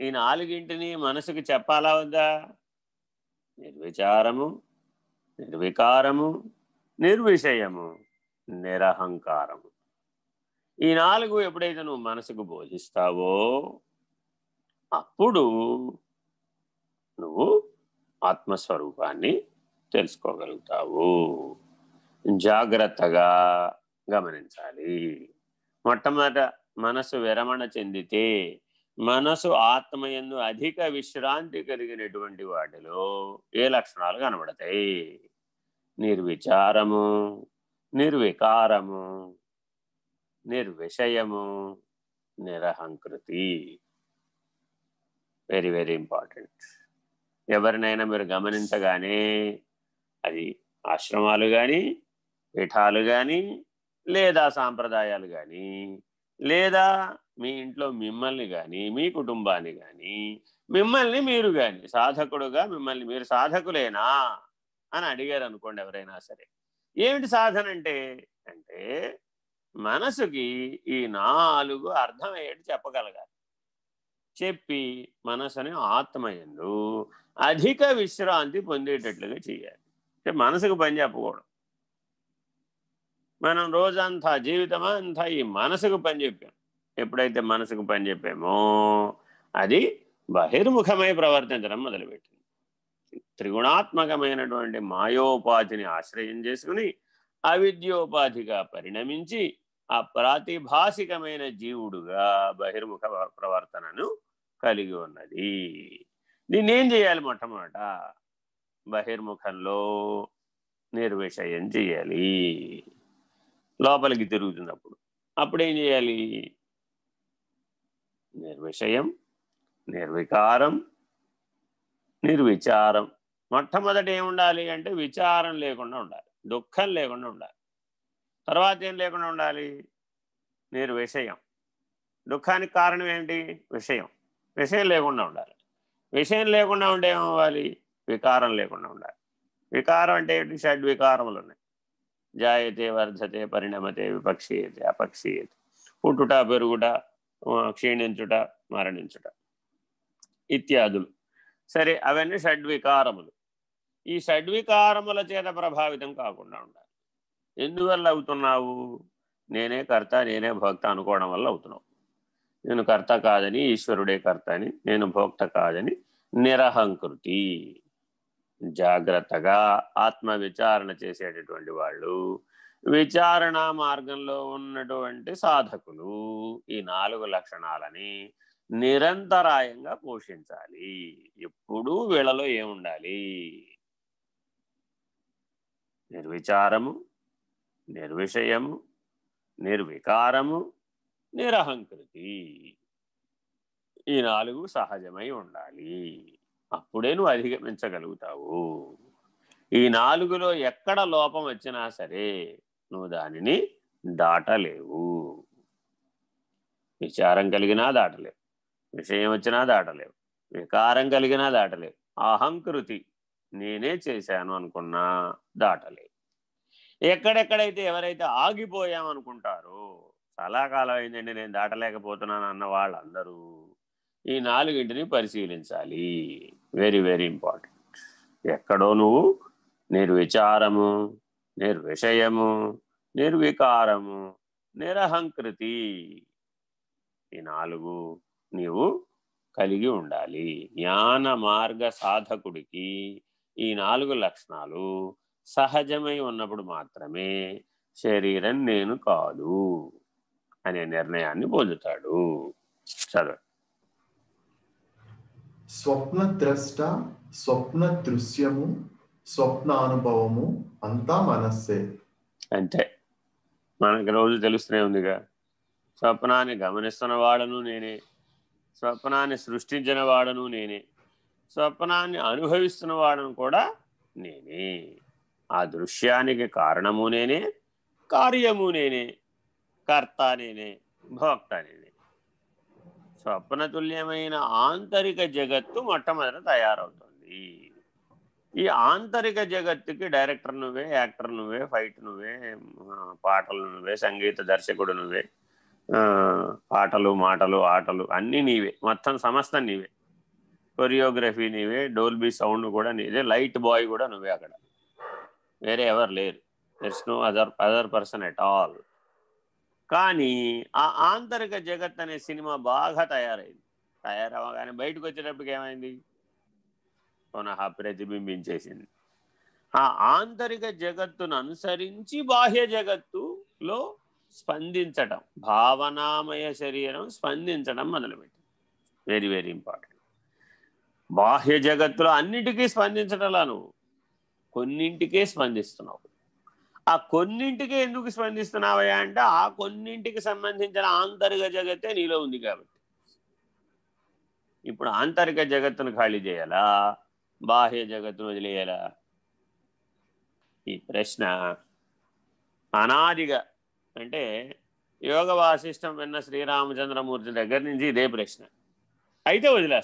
ఈ నాలుగింటిని మనసుకు చెప్పాలా వద్దా? నిర్విచారము నిర్వికారము నిర్విషయము నిరహంకారము. ఈ నాలుగు ఎప్పుడైతే నువ్వు మనసుకు బోధిస్తావో అప్పుడు నువ్వు ఆత్మస్వరూపాన్ని తెలుసుకోగలుగుతావు. జాగ్రత్తగా గమనించాలి. మొట్టమొదట మనసు విరమణ చెందితే మనసు ఆత్మయందు అధిక విశ్రాంతి కలిగినటువంటి వాటిలో ఏ లక్షణాలు కనబడతాయి? నిర్విచారము నిర్వికారము నిర్విషయము నిరహంకృతి. వెరీ వెరీ ఇంపార్టెంట్ ఎవరినైనా మీరు గమనించగానే అది ఆశ్రమాలు కానీ పీఠాలు కానీ లేదా సాంప్రదాయాలు కానీ లేదా మీ ఇంట్లో మిమ్మల్ని కానీ మీ కుటుంబాన్ని కానీ మిమ్మల్ని మీరు కానీ సాధకుడుగా మిమ్మల్ని మీరు సాధకులేనా అని అడిగారు అనుకోండి ఎవరైనా సరే. ఏమిటి సాధన అంటే? అంటే మనసుకి ఈ నాలుగు అర్థమయ్యేటి చెప్పగలగాలి. చెప్పి మనసుని ఆత్మయందు అధిక విశ్రాంతి పొందేటట్లుగా చేయాలి. అంటే మనసుకు పని చెప్పకూడదు. మనం రోజంతా జీవితం అంతా ఈ మనసుకు పని చెప్పాం. ఎప్పుడైతే మనసుకు పని చెప్పామో అది బహిర్ముఖమై ప్రవర్తించడం మొదలుపెట్టింది. త్రిగుణాత్మకమైనటువంటి మాయోపాధిని ఆశ్రయం చేసుకుని అవిద్యోపాధిగా పరిణమించి ఆ ప్రాతిభాసికమైన జీవుడుగా బహిర్ముఖ ప్రవర్తనను కలిగి ఉన్నది. దీన్ని ఏం చేయాలి మొట్టమొదట? బహిర్ముఖంలో నిర్విషయం చేయాలి. లోపలికి తిరుగుతున్నప్పుడు అప్పుడు ఏం చేయాలి? నిర్విషయం నిర్వికారం నిర్విచారం. మొట్టమొదటి ఏముండాలి అంటే విచారం లేకుండా ఉండాలి దుఃఖం లేకుండా ఉండాలి. తర్వాత ఏం లేకుండా ఉండాలి? నిర్విషయం. దుఃఖానికి కారణం ఏంటి? విషయం. విషయం లేకుండా ఉండాలి. విషయం లేకుండా ఉంటే ఏమవ్వాలి వికారం లేకుండా ఉండాలి. వికారం అంటే ఏంటి? షడ్ వికారములు ఉన్నాయి. జాయతే వర్ధతే పరిణమతే విపక్షీయతే అపక్షీయతే. పుట్టుట పెరుగుట క్షీణించుట మరణించుట ఇత్యాదులు. సరే అవన్నీ షడ్వికారములు. ఈ షడ్వికారముల చేత ప్రభావితం కాకుండా ఉండాలి. ఎందువల్ల అవుతున్నావు? నేనే కర్త నేనే భోక్త అనుకోవడం వల్ల అవుతున్నావు. నేను కర్త కాదని ఈశ్వరుడే కర్త అని నేను భోక్త కాదని నిరహంకృతి. జాగ్రత్తగా ఆత్మ విచారణ చేసేటటువంటి వాళ్ళు విచారణ మార్గంలో ఉన్నటువంటి సాధకులు ఈ నాలుగు లక్షణాలని నిరంతరాయంగా పోషించాలి. ఎప్పుడూ వీళ్ళలో ఏముండాలి? నిర్విచారము నిర్విషయము నిర్వికారము నిరహంకృతి. ఈ నాలుగు సహజమై ఉండాలి. అప్పుడే నువ్వు అధిగమించగలుగుతావు. ఈ నాలుగులో ఎక్కడ లోపం వచ్చినా సరే నువ్వు దానిని దాటలేవు. విచారం కలిగినా దాటలేవు. విషయం వచ్చినా దాటలేవు. వికారం కలిగినా దాటలేవు. అహంకృతి నేనే చేశాను అనుకున్నా దాటలేవు ఎక్కడెక్కడైతే ఎవరైతే ఆగిపోయామనుకుంటారో చాలా కాలం అయిందండి నేను దాటలేకపోతున్నాను అన్న వాళ్ళందరూ ఈ నాలుగింటిని పరిశీలించాలి. వెరీ వెరీ ఇంపార్టెంట్ ఎక్కడో నువ్వు నిర్విచారము నిర్విషయము నిర్వికారము నిరహంకృతి. ఈ నాలుగు నీవు కలిగి ఉండాలి. జ్ఞాన మార్గ సాధకుడికి ఈ నాలుగు లక్షణాలు సహజమై ఉన్నప్పుడు మాత్రమే శరీరం నేను కాదు అనే నిర్ణయాన్ని పొందుతాడు. స్వప్న ద్రష్ట స్వప్న దృశ్యము స్వప్నానుభవము అంతా మనస్సే. అంతే మనకి రోజు తెలుస్తూనే ఉందిగా. స్వప్నాన్ని గమనిస్తున్న వాడను నేనే. స్వప్నాన్ని సృష్టించిన వాడను నేనే. స్వప్నాన్ని అనుభవిస్తున్న వాడను కూడా నేనే. ఆ దృశ్యానికి కారణము నేనే కార్యము నేనే కర్త నేనే భోక్త నేనే. స్వప్నతుల్యమైన ఆంతరిక జగత్తు మొట్టమొదట తయారవుతుంది. ఈ ఆంతరిక జగత్తుకి డైరెక్టర్ నువ్వే యాక్టర్ నువ్వే ఫైట్ నువ్వే పాటలు నువ్వే సంగీత దర్శకుడు నువ్వే పాటలు మాటలు ఆటలు అన్నీ నీవే. మొత్తం సమస్త నీవే. కొరియోగ్రఫీ నీవే డోల్బీ సౌండ్ కూడా నీదే లైట్ బాయ్ కూడా నువ్వే అక్కడ. వేరే ఎవరు లేరు. There's no other other person at all కానీ ఆ ఆంతరిక జగత్ అనే సినిమా బాగా తయారైంది. తయారవగానే బయటకు వచ్చేటప్పటికి ఏమైంది? పునః ప్రతిబింబించేసింది. ఆ ఆంతరిక జగత్తును అనుసరించి బాహ్య జగత్తులో స్పందించటం భావనామయ శరీరం స్పందించడం మొదలుపెట్టింది. వెరీ వెరీ ఇంపార్టెంట్ బాహ్య జగత్తులో అన్నిటికీ స్పందించటంలా నువ్వు కొన్నింటికే స్పందిస్తున్నావు. ఆ కొన్నింటికి ఎందుకు స్పందిస్తున్నావయ్యా అంటే ఆ కొన్నింటికి సంబంధించిన ఆంతరిక జగత్తే నీలో ఉంది కాబట్టి. ఇప్పుడు ఆంతరిక జగత్తును ఖాళీ చేయాలా? బాహ్య జగత్తును వదిలేయాలా? ఈ ప్రశ్న అనాదిగా అంటే యోగ వాసిష్టం విన్న శ్రీరామచంద్రమూర్తి దగ్గర నుంచి ఇదే ప్రశ్న. అయితే వదిలేస్తాం.